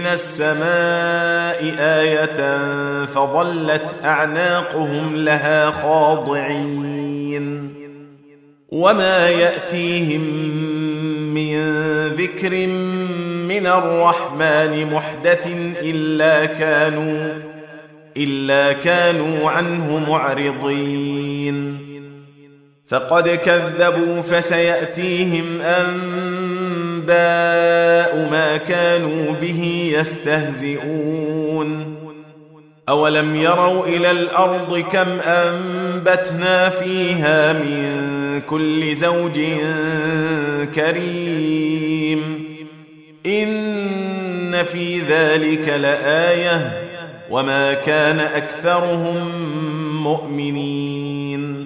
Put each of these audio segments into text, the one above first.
من السماء آية فظلت أعناقهم لها خاضعين. وما يأتيهم من ذكر من الرحمن محدث إلا كانوا إلا كانوا عنه معرضين. فقد كذبوا فسيأتيهم أنباء ما كانوا به يستهزئون. أولم يروا إلى الأرض كم أنبتنا فيها من كل زوج كريم. إن في ذلك لآية وما كان أكثرهم مؤمنين.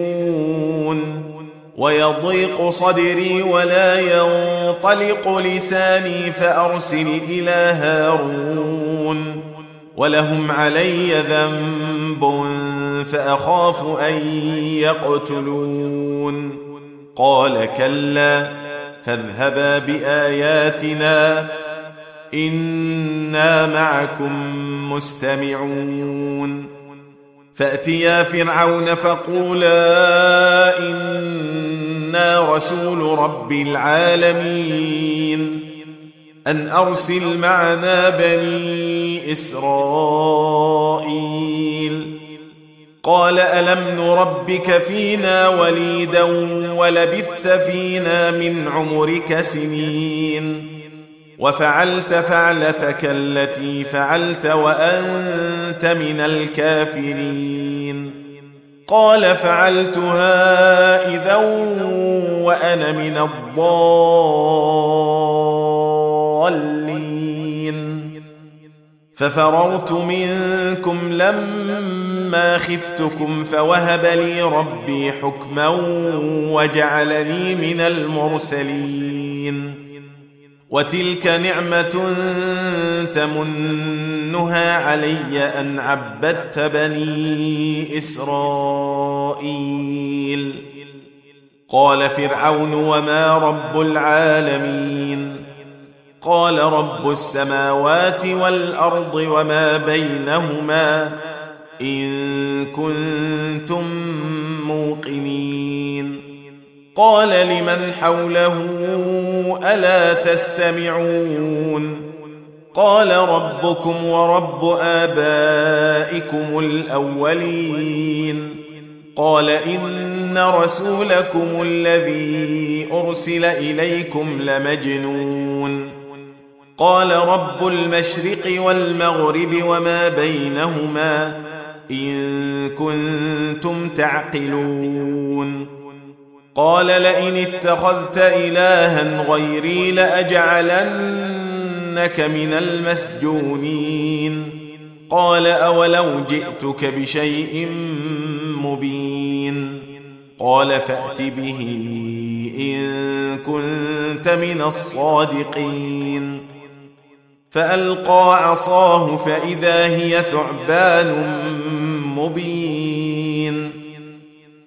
ويضيق صدري ولا ينطلق لساني فأرسل إلى هارون ولهم علي ذنب فأخاف أن يقتلون. قال كلا فاذهبا بآياتنا إنا معكم مستمعون. فأتيا فرعون فقولا إنا رسول رب العالمين أن أرسل معنا بني إسرائيل قال ألم نربك فينا وليدا ولبثت فينا من عمرك سنين وفعلت فعلتك التي فعلت وأنت من الكافرين. قال فعلتها إذا وأنا من الضالين. ففررت منكم لما خفتكم فوهب لي ربي حكما وجعلني من المرسلين. وتلك نعمة تمنها علي أن عبدت بني إسرائيل. قال فرعون وما رب العالمين. قال رب السماوات والأرض وما بينهما إن كنتم موقنين. قال لمن حوله ألا تستمعون؟ قال ربكم ورب آبائكم الأولين. قال إن رسولكم الذي أرسل إليكم لمجنون. قال رب المشرق والمغرب وما بينهما إن كنتم تعقلون. قال لئن اتخذت الها غيري لأجعلنك من المسجونين. قال أولو جئتك بشيء مبين. قال فأت به إن كنت من الصادقين. فألقى عصاه فإذا هي ثعبان مبين.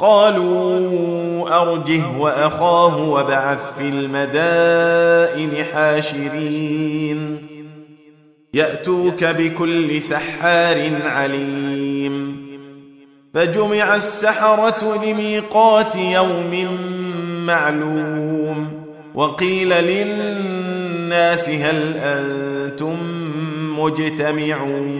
قالوا أرجه وأخاه وبعث في المدائن حاشرين. يأتوك بكل سحار عليم. فجمع السحرة لميقات يوم معلوم. وقيل للناس هل أنتم مجتمعون؟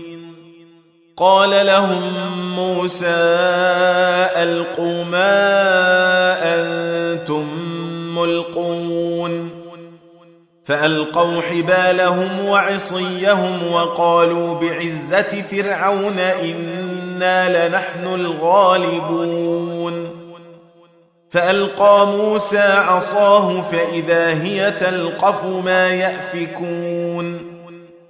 قال لهم موسى ألقوا ما أنتم ملقون. فألقوا حبالهم وعصيهم وقالوا بعزة فرعون إنا لنحن الغالبون. فألقى موسى عصاه فإذا هي تلقف ما يأفكون.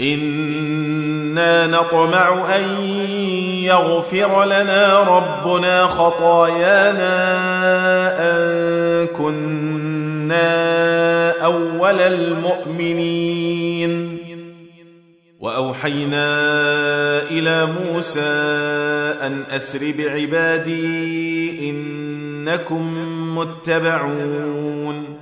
أنا نطمع ان يغفر لنا ربنا خطايانا ان كنا اول المؤمنين. واوحينا إلى موسى ان اسر بعبادي انكم متبعون.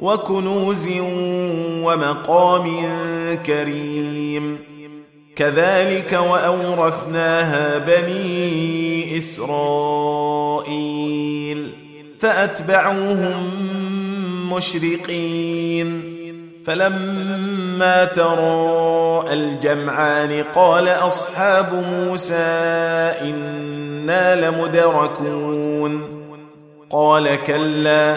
وكنوز ومقام كريم. كذلك وأورثناها بني إسرائيل فأتبعوهم مشرقين. فلما تراءى الجمعان قال أصحاب موسى إنا لمدركون. قال كلا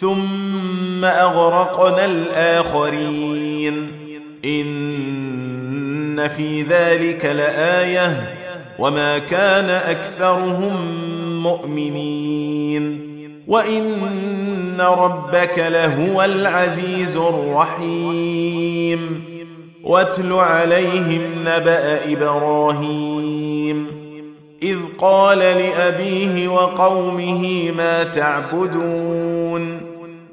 ثم أغرقنا الآخرين. إن في ذلك لآية. وما كان أكثرهم مؤمنين. وإن ربك لهو العزيز الرحيم. واتل عليهم نبأ إبراهيم. إذ قال لأبيه وقومه ما تعبدون.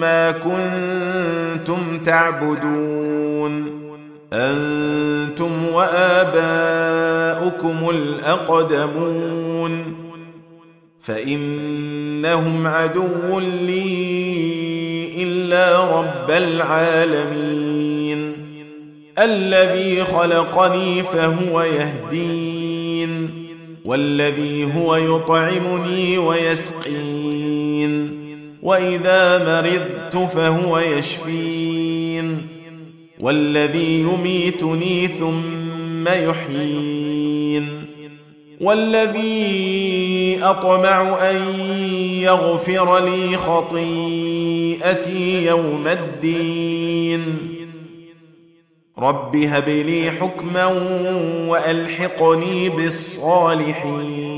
ما كنتم تعبدون. أنتم وآباؤكم الأقدمون. فإنهم عدو لي إلا رب العالمين. الذي خلقني فهو يهدين. والذي هو يطعمني ويسقين. وإذا مرضت فهو يشفين. والذي يميتني ثم يحيين. والذي أطمع أن يغفر لي خطيئتي يوم الدين. رب هب لي حكما وألحقني بالصالحين.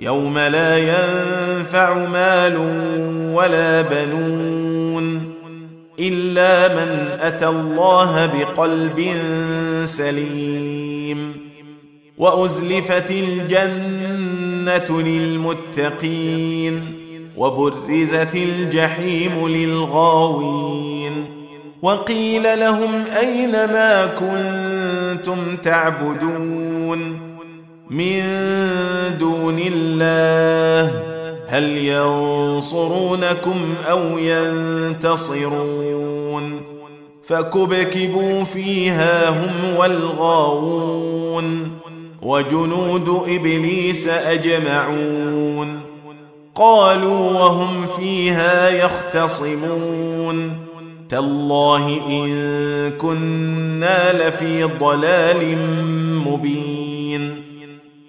يوم لا ينفع مال ولا بنون إلا من أتى الله بقلب سليم وأزلفت الجنة للمتقين وبرزت الجحيم للغاوين وقيل لهم أين ما كنتم تعبدون من دون الله هل ينصرونكم أو ينتصرون فكبكبوا فيها هم والغاوون وجنود إبليس أجمعون قالوا وهم فيها يختصمون تالله إن كنا لفي ضلال مبين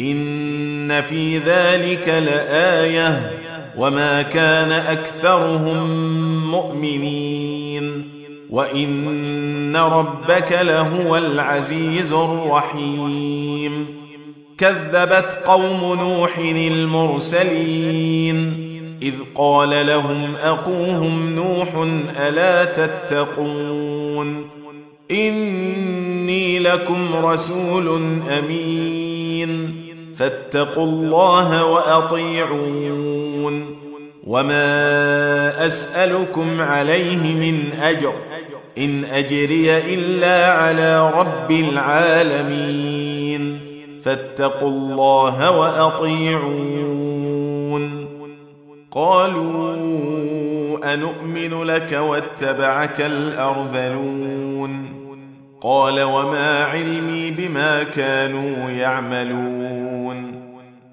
إن في ذلك لآية وما كان أكثرهم مؤمنين وإن ربك لهو العزيز الرحيم كذبت قوم نوح المرسلين إذ قال لهم أخوهم نوح ألا تتقون إني لكم رسول أمين فاتقوا الله وأطيعون. وما أسألكم عليه من أجر. إن أجري إلا على رب العالمين. فاتقوا الله وأطيعون. قالوا انومن لك واتبعك الأرذلون. قال وما علمي بما كانوا يعملون.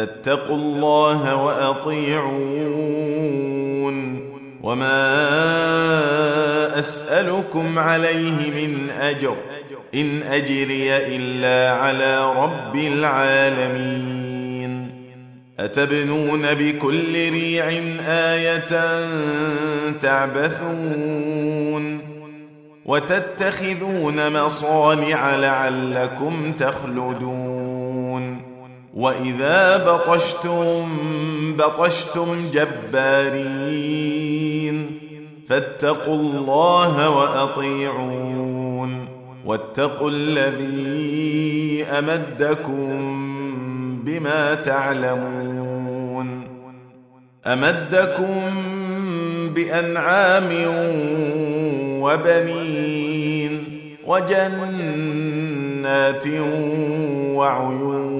فاتقوا الله وأطيعون. وما أسألكم عليه من أجر. إن أجري إلا على رب العالمين. أتبنون بكل ريع آية تعبثون. وتتخذون مصانع لعلكم تخلدون. واذا بطشتم بطشتم جبارين فاتقوا الله واطيعون واتقوا الذي امدكم بما تعلمون امدكم بانعام وبنين وجنات وعيون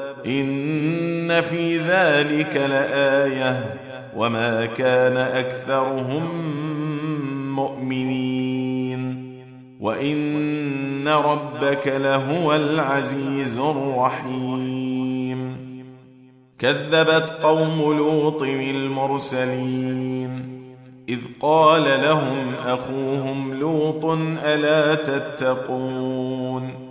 إن في ذلك لآية وما كان أكثرهم مؤمنين. وإن ربك لهو العزيز الرحيم. كذبت قوم لوط المرسلين. إذ قال لهم أخوهم لوط ألا تتقون؟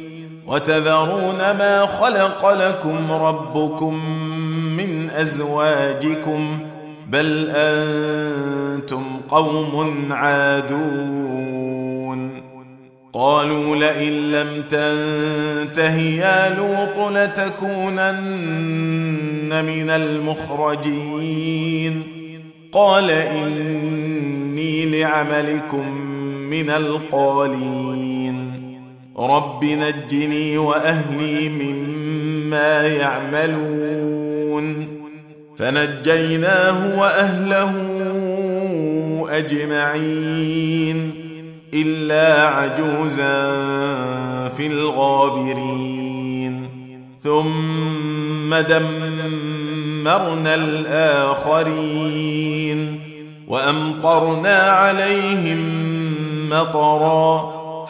وتذرون ما خلق لكم ربكم من أزواجكم بل أنتم قوم عادون. قالوا لئن لم تنته يا لوط لتكونن من المخرجين. قال إني لعملكم من القالين. رب نجني واهلي مما يعملون فنجيناه واهله اجمعين الا عجوزا في الغابرين ثم دمرنا الاخرين وامطرنا عليهم مطرا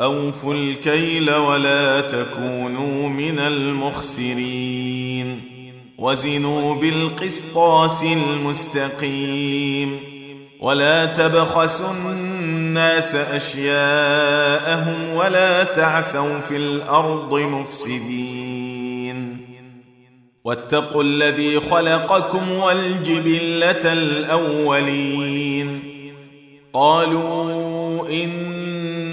اوفوا الكيل ولا تكونوا من المخسرين وزنوا بالقسطاس المستقيم ولا تبخسوا الناس اشياءهم ولا تعثوا في الأرض مفسدين واتقوا الذي خلقكم والجبله الاولين قالوا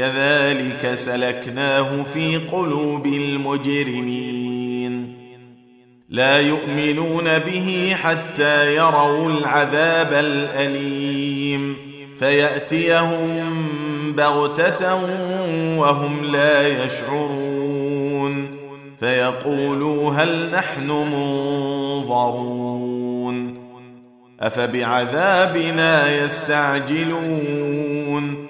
كذلك سلكناه في قلوب المجرمين. لا يؤمنون به حتى يروا العذاب الأليم. فيأتيهم بغتة وهم لا يشعرون. فيقولوا هل نحن منظرون. أفبعذابنا يستعجلون.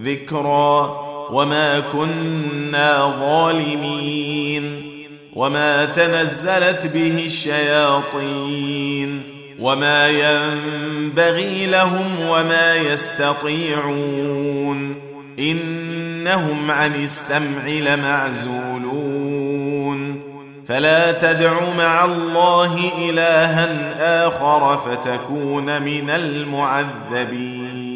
ذكرى وما كنا ظالمين وما تنزلت به الشياطين وما ينبغي لهم وما يستطيعون إنهم عن السمع لمعزولون فلا تدع مع الله إلها آخر فتكون من المعذبين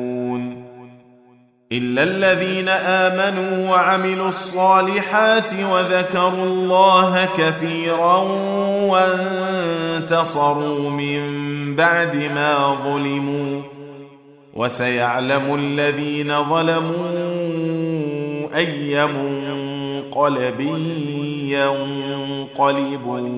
إلا الذين آمنوا وعملوا الصالحات وذكروا الله كثيرا وانتصروا من بعد ما ظلموا وسيعلم الذين ظلموا أي منقلب ينقلبون.